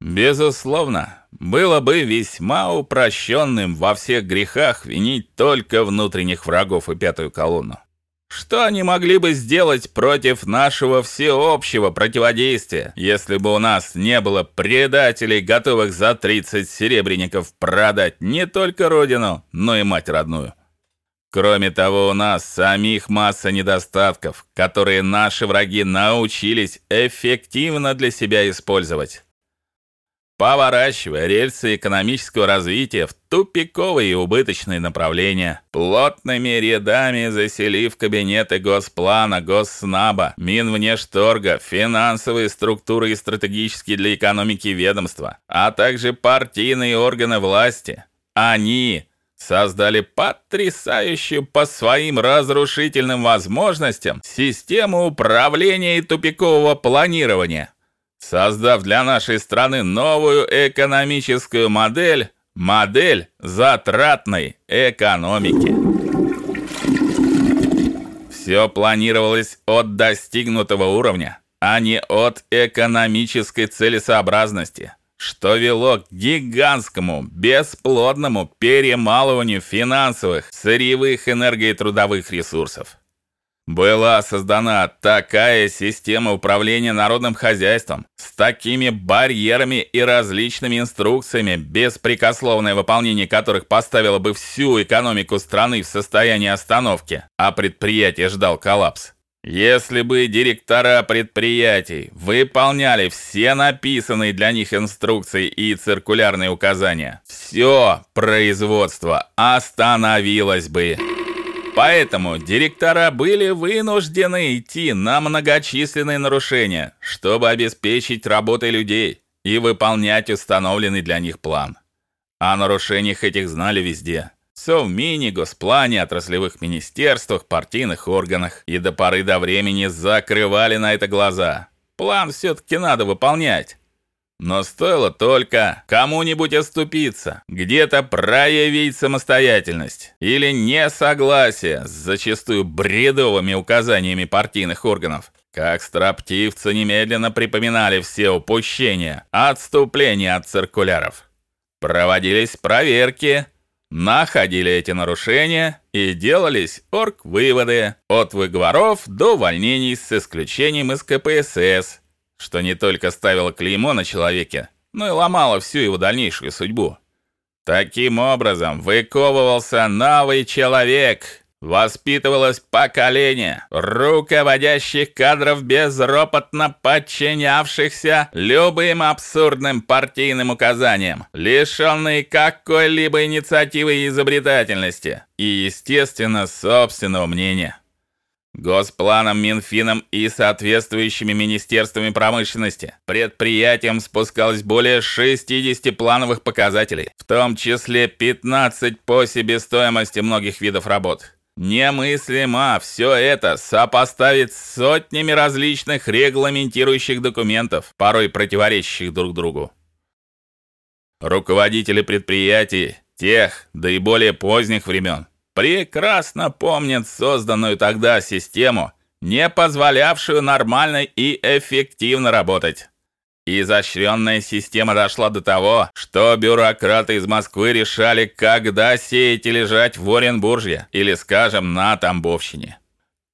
Безусловно, было бы весьма упрощенным во всех грехах винить только внутренних врагов и пятую колонну. Что они могли бы сделать против нашего всеобщего противодействия, если бы у нас не было предателей, готовых за 30 серебряников продать не только родину, но и мать родную? Кроме того, у нас самих масса недостатков, которые наши враги научились эффективно для себя использовать поворачивая рельсы экономического развития в тупиковые и убыточные направления, плотными рядами заселив кабинеты Госплана, Госснаба, Минвнешторга, финансовые структуры и стратегические для экономики ведомства, а также партийные органы власти. Они создали потрясающую по своим разрушительным возможностям систему управления и тупикового планирования создав для нашей страны новую экономическую модель, модель затратной экономики. Все планировалось от достигнутого уровня, а не от экономической целесообразности, что вело к гигантскому бесплодному перемалыванию финансовых, сырьевых, энерго- и трудовых ресурсов. Была создана такая система управления народным хозяйством с такими барьерами и различными инструкциями, беспрекословное выполнение которых поставило бы всю экономику страны в состояние остановки, а предприятие ждал коллапс. Если бы директора предприятий выполняли все написанные для них инструкции и циркулярные указания, все производство остановилось бы. Поэтому директора были вынуждены идти на многочисленные нарушения, чтобы обеспечить работой людей и выполнять установленный для них план. О нарушениях этих знали везде. Все в мини, госплане, отраслевых министерствах, партийных органах и до поры до времени закрывали на это глаза. План все таки надо выполнять. Но стоило только кому-нибудь оступиться, где-то проявить самостоятельность или несогласие с зачастую бредовыми указаниями партийных органов, как строптивцы немедленно припоминали все упущения, отступления от циркуляров. Проводились проверки, находили эти нарушения и делались орг-выводы от выговоров до увольнений с исключением из КПСС что не только ставило клеймо на человеке, но и ломало всю его дальнейшую судьбу. Таким образом выковывался новый человек, воспитывалось поколение руководящих кадров безропотно подчинявшихся любым абсурдным партийным указаниям, лишённые какой-либо инициативы и изобретательности и, естественно, собственного мнения. Госпланом, Минфином и соответствующими министерствами промышленности предприятиям спускалось более 60 плановых показателей, в том числе 15 по себестоимости многих видов работ. Немыслимо все это сопоставить с сотнями различных регламентирующих документов, порой противоречащих друг другу. Руководители предприятий тех, да и более поздних времен прекрасно помнят созданную тогда систему, не позволявшую нормально и эффективно работать. Изощренная система дошла до того, что бюрократы из Москвы решали, когда сеять и лежать в Оренбурге или, скажем, на Тамбовщине.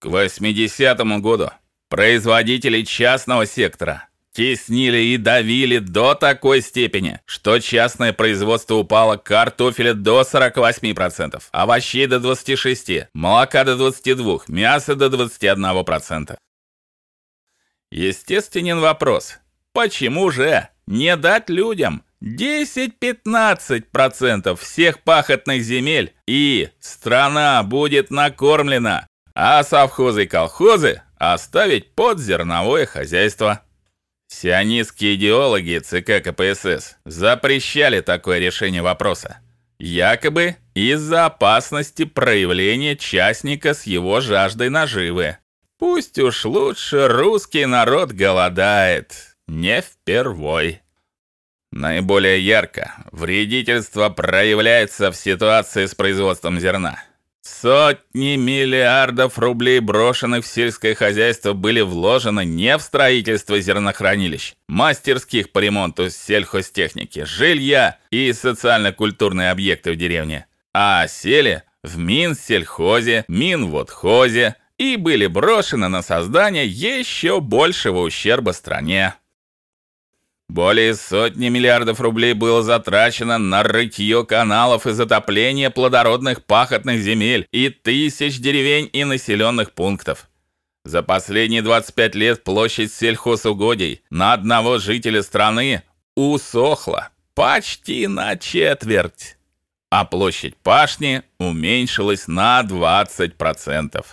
К 80-му году производители частного сектора теснили и давили до такой степени, что частное производство упало картофеля до 48%, овощей до 26%, молока до 22%, мяса до 21%. Естественен вопрос: почему же не дать людям 10-15% всех пахотных земель, и страна будет накормлена, а совхозы и колхозы оставить под зерновое хозяйство? Сионистские идеологи ЦК КПСС запрещали такое решение вопроса, якобы из-за опасности проявления частника с его жаждой наживы. Пусть уж лучше русский народ голодает, не впервой. Наиболее ярко вредительство проявляется в ситуации с производством зерна. Сотни миллиардов рублей, брошенных в сельское хозяйство, были вложены не в строительство зернохранилищ, мастерских по ремонту сельхозтехники, жилья и социально-культурные объекты в деревне, а сели в Минсельхозе, Минводхозе и были брошены на создание еще большего ущерба стране. Более сотни миллиардов рублей было затрачено на рытье каналов и затопление плодородных пахотных земель и тысяч деревень и населенных пунктов. За последние 25 лет площадь сельхозугодий на одного жителя страны усохла почти на четверть, а площадь пашни уменьшилась на 20%.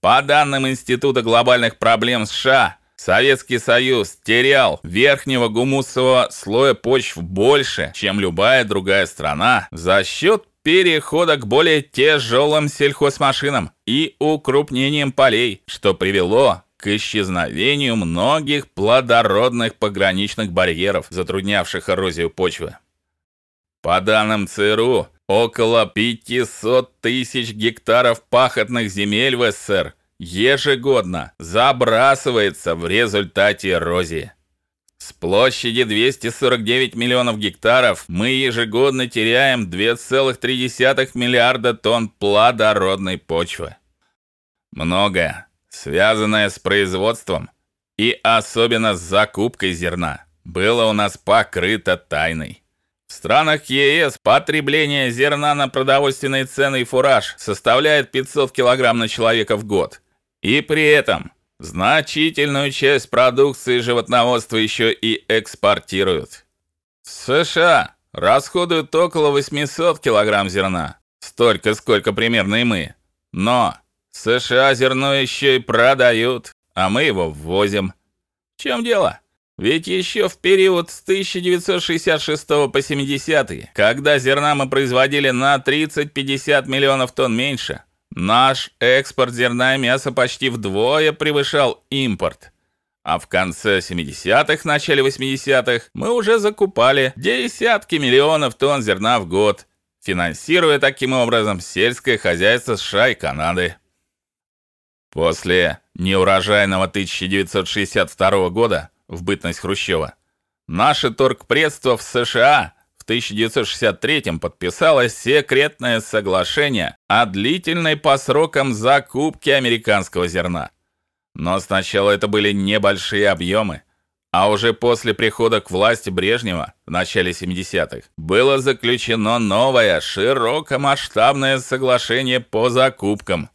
По данным Института глобальных проблем США, Советский Союз терял верхнего гумусового слоя почв больше, чем любая другая страна за счет перехода к более тяжелым сельхозмашинам и укрупнением полей, что привело к исчезновению многих плодородных пограничных барьеров, затруднявших эрозию почвы. По данным ЦРУ, около 500 тысяч гектаров пахотных земель в СССР ежегодно забрасывается в результате эрозии. С площади 249 миллионов гектаров мы ежегодно теряем 2,3 миллиарда тонн плодородной почвы. Многое, связанное с производством и особенно с закупкой зерна, было у нас покрыто тайной. В странах ЕС потребление зерна на продовольственные цены и фураж составляет 500 кг на человека в год. И при этом значительную часть продукции животноводства еще и экспортируют. В США расходуют около 800 килограмм зерна, столько, сколько примерно и мы. Но США зерно еще и продают, а мы его ввозим. В чем дело? Ведь еще в период с 1966 по 70 когда зерна мы производили на 30-50 миллионов тонн меньше, Наш экспорт зерна и мяса почти вдвое превышал импорт. А в конце 70-х, начале 80-х мы уже закупали десятки миллионов тонн зерна в год, финансируя таким образом сельское хозяйство США и Канады. После неурожайного 1962 года в бытность Хрущева наше торгпредство в США 1963 подписалось секретное соглашение о длительной по срокам закупке американского зерна. Но сначала это были небольшие объемы, а уже после прихода к власти Брежнева в начале 70-х было заключено новое широкомасштабное соглашение по закупкам.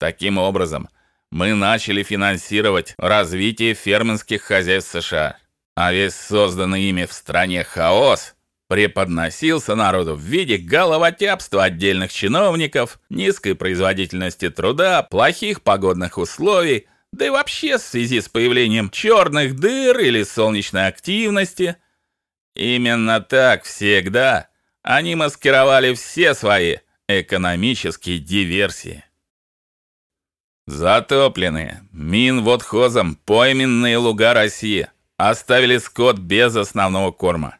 Таким образом, мы начали финансировать развитие фермерских хозяйств США. А весь созданный ими в стране хаос преподносился народу в виде головотяпства отдельных чиновников, низкой производительности труда, плохих погодных условий, да и вообще в связи с появлением черных дыр или солнечной активности. Именно так всегда они маскировали все свои экономические диверсии. Затопленные Минводхозом пойменные луга России оставили скот без основного корма.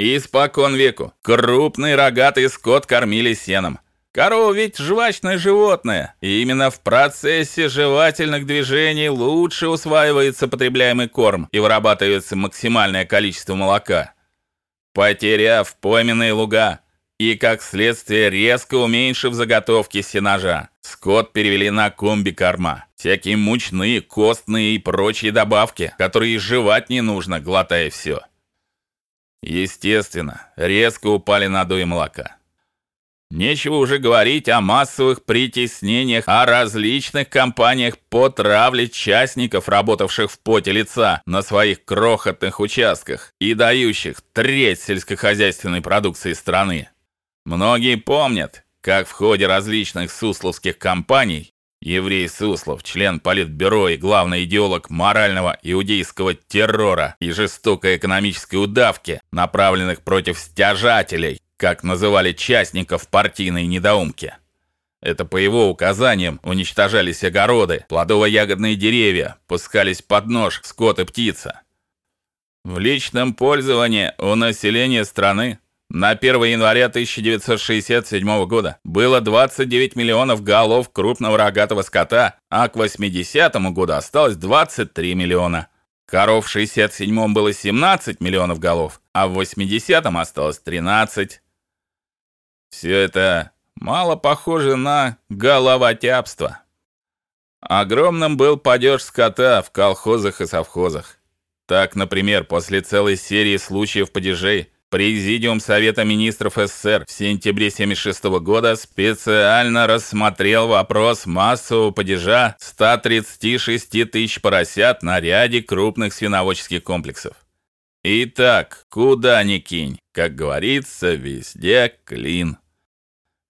Испокон веку крупный рогатый скот кормили сеном. Корова ведь жвачное животное, и именно в процессе жевательных движений лучше усваивается потребляемый корм и вырабатывается максимальное количество молока. Потеряв пойменные луга и как следствие резко уменьшив заготовки сенажа, скот перевели на комби-корма. Всякие мучные, костные и прочие добавки, которые жевать не нужно, глотая все. Естественно, резко упали надои молока. Нечего уже говорить о массовых притеснениях, о различных кампаниях по травле частников, работавших в поте лица на своих крохотных участках и дающих треть сельскохозяйственной продукции страны. Многие помнят, как в ходе различных сусловских кампаний Еврей Суслов, член политбюро и главный идеолог морального иудейского террора и жестокой экономической удавки, направленных против стяжателей, как называли частников партийной недоумки. Это по его указаниям уничтожались огороды, плодово-ягодные деревья, пускались под нож скот и птица. В личном пользовании у населения страны На 1 января 1967 года было 29 миллионов голов крупного рогатого скота, а к 80 году осталось 23 миллиона. Коров в 67 было 17 миллионов голов, а в 80-м осталось 13. Все это мало похоже на головотяпство. Огромным был падеж скота в колхозах и совхозах. Так, например, после целой серии случаев падежей Президиум Совета министров СССР в сентябре 1976 года специально рассмотрел вопрос массового падежа 136 тысяч поросят на ряде крупных свиноводческих комплексов. Итак, куда ни кинь, как говорится, везде клин.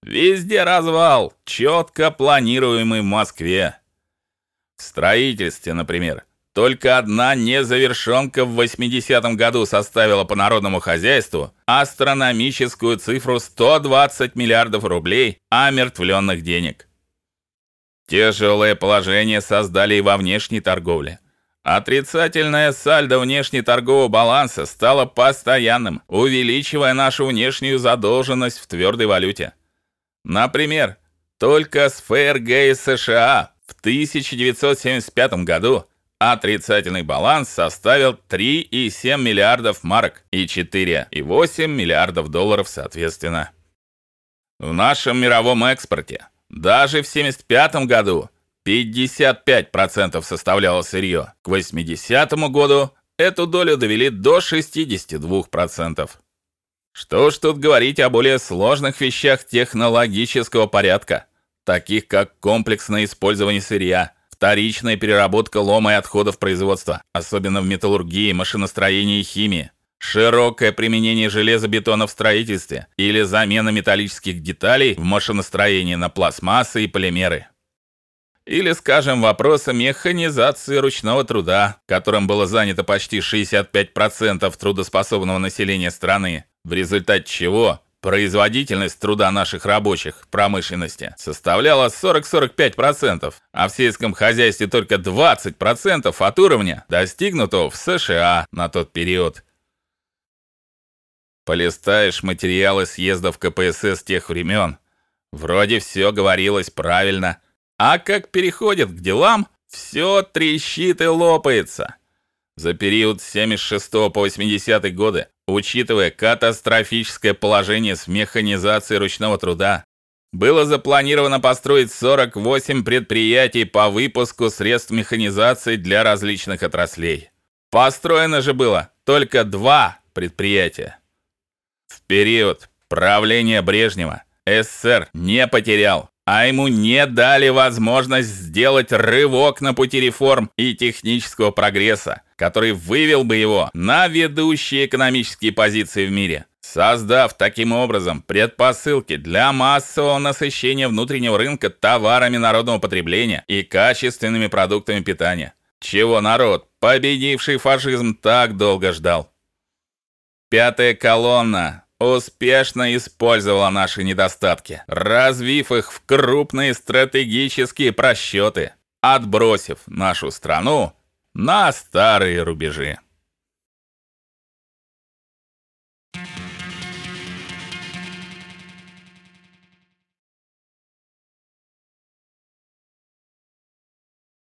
Везде развал, четко планируемый в Москве. В строительстве, например, только одна незавершенка в 80-м году составила по народному хозяйству астрономическую цифру 120 миллиардов рублей омертвленных денег. Тяжелое положение создали и во внешней торговле. Отрицательное сальдо внешнеторгового баланса стало постоянным, увеличивая нашу внешнюю задолженность в твердой валюте. Например, только с ФРГ и США в 1975 году Отрицательный баланс составил 3,7 миллиардов марок и 4,8 миллиардов долларов соответственно. В нашем мировом экспорте даже в 75 году 55% составляло сырье. К 80 году эту долю довели до 62%. Что ж тут говорить о более сложных вещах технологического порядка, таких как комплексное использование сырья, вторичная переработка лома и отходов производства, особенно в металлургии, машиностроении и химии, широкое применение железобетона в строительстве или замена металлических деталей в машиностроении на пластмассы и полимеры. Или, скажем, вопросы механизации ручного труда, которым было занято почти 65% трудоспособного населения страны, в результате чего Производительность труда наших рабочих промышленности составляла 40-45%, а в сельском хозяйстве только 20% от уровня, достигнутого в США на тот период. Полистаешь материалы съездов КПСС тех времен, вроде все говорилось правильно, а как переходит к делам, все трещит и лопается. За период с 76 по 80 годы Учитывая катастрофическое положение с механизацией ручного труда, было запланировано построить 48 предприятий по выпуску средств механизации для различных отраслей. Построено же было только два предприятия. В период правления Брежнева СССР не потерял а ему не дали возможность сделать рывок на пути реформ и технического прогресса, который вывел бы его на ведущие экономические позиции в мире, создав таким образом предпосылки для массового насыщения внутреннего рынка товарами народного потребления и качественными продуктами питания, чего народ, победивший фашизм, так долго ждал. Пятая колонна успешно использовала наши недостатки, развив их в крупные стратегические просчеты, отбросив нашу страну на старые рубежи.